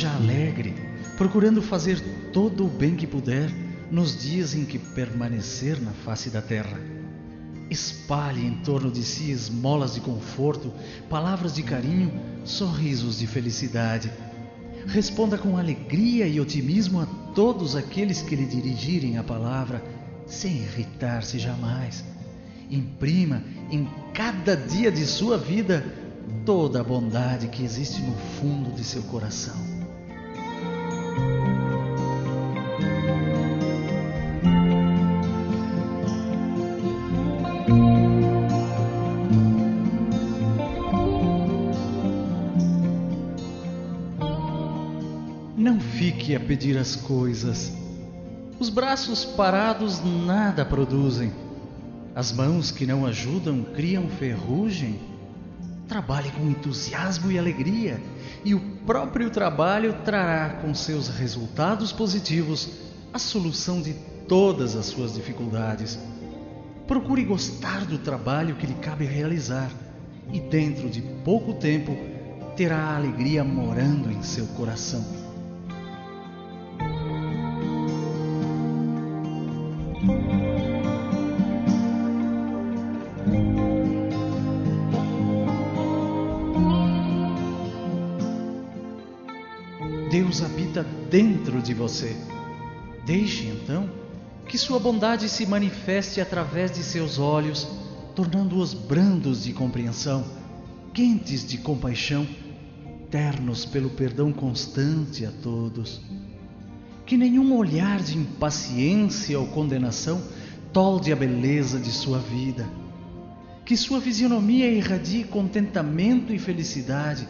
Seja alegre, procurando fazer todo o bem que puder nos dias em que permanecer na face da terra. Espalhe em torno de si esmolas de conforto, palavras de carinho, sorrisos de felicidade. Responda com alegria e otimismo a todos aqueles que lhe dirigirem a palavra, sem irritar-se jamais. Imprima em cada dia de sua vida toda a bondade que existe no fundo de seu coração. Fique a pedir as coisas. Os braços parados nada produzem. As mãos que não ajudam criam ferrugem. Trabalhe com entusiasmo e alegria, e o próprio trabalho trará com seus resultados positivos a solução de todas as suas dificuldades. Procure gostar do trabalho que lhe cabe realizar, e dentro de pouco tempo terá a alegria morando em seu coração. Deus habita dentro de você. Deixe então que sua bondade se manifeste através de seus olhos, tornando-os brandos de compreensão, quentes de compaixão, ternos pelo perdão constante a todos. Que nenhum olhar de impaciência ou condenação tolde a beleza de sua vida. Que sua fisionomia irradie contentamento e felicidade,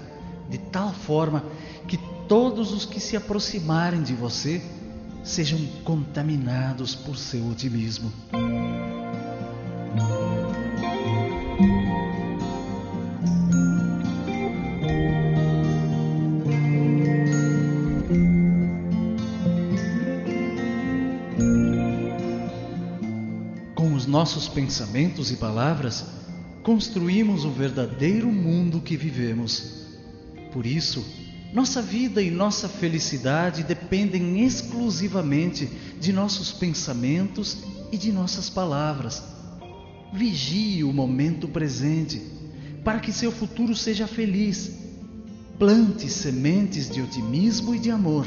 de tal forma que todos os que se aproximarem de você sejam contaminados por seu otimismo. Nossos pensamentos e palavras, construímos o verdadeiro mundo que vivemos. Por isso, nossa vida e nossa felicidade dependem exclusivamente de nossos pensamentos e de nossas palavras. Vigie o momento presente para que seu futuro seja feliz. Plante sementes de otimismo e de amor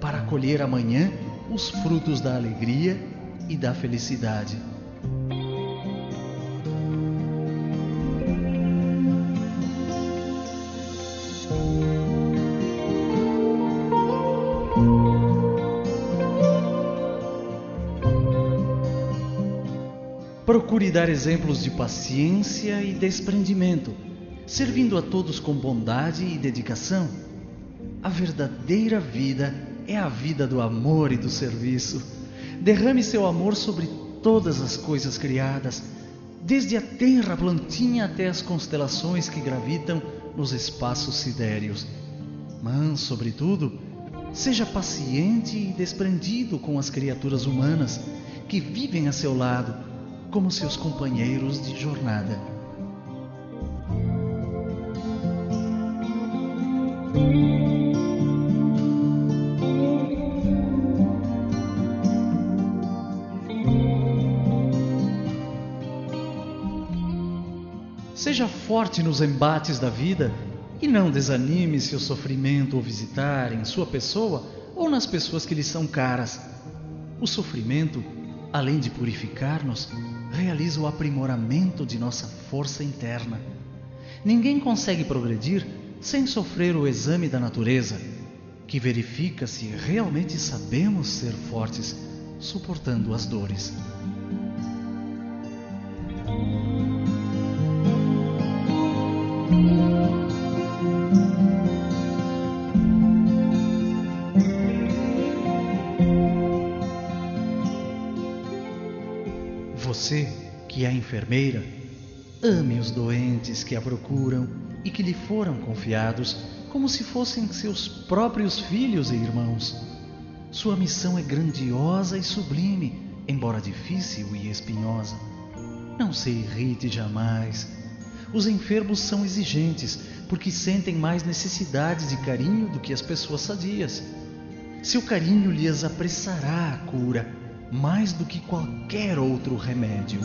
para colher amanhã os frutos da alegria e da felicidade. Procure dar exemplos de paciência e desprendimento, servindo a todos com bondade e dedicação. A verdadeira vida é a vida do amor e do serviço. Derrame seu amor sobre todas as coisas criadas, desde a terra plantinha até as constelações que gravitam nos espaços sidéreos. Mas, sobretudo, seja paciente e desprendido com as criaturas humanas que vivem a seu lado como seus companheiros de jornada. Seja forte nos embates da vida e não desanime se o sofrimento o visitar em sua pessoa ou nas pessoas que lhe são caras. O sofrimento, além de purificar-nos, realiza o aprimoramento de nossa força interna. Ninguém consegue progredir sem sofrer o exame da natureza, que verifica se realmente sabemos ser fortes, suportando as dores. Você, que é enfermeira, ame os doentes que a procuram e que lhe foram confiados como se fossem seus próprios filhos e irmãos. Sua missão é grandiosa e sublime, embora difícil e espinhosa. Não se irrite jamais. Os enfermos são exigentes porque sentem mais necessidade de carinho do que as pessoas sadias. Seu carinho lhes apressará a cura mais do que qualquer outro remédio.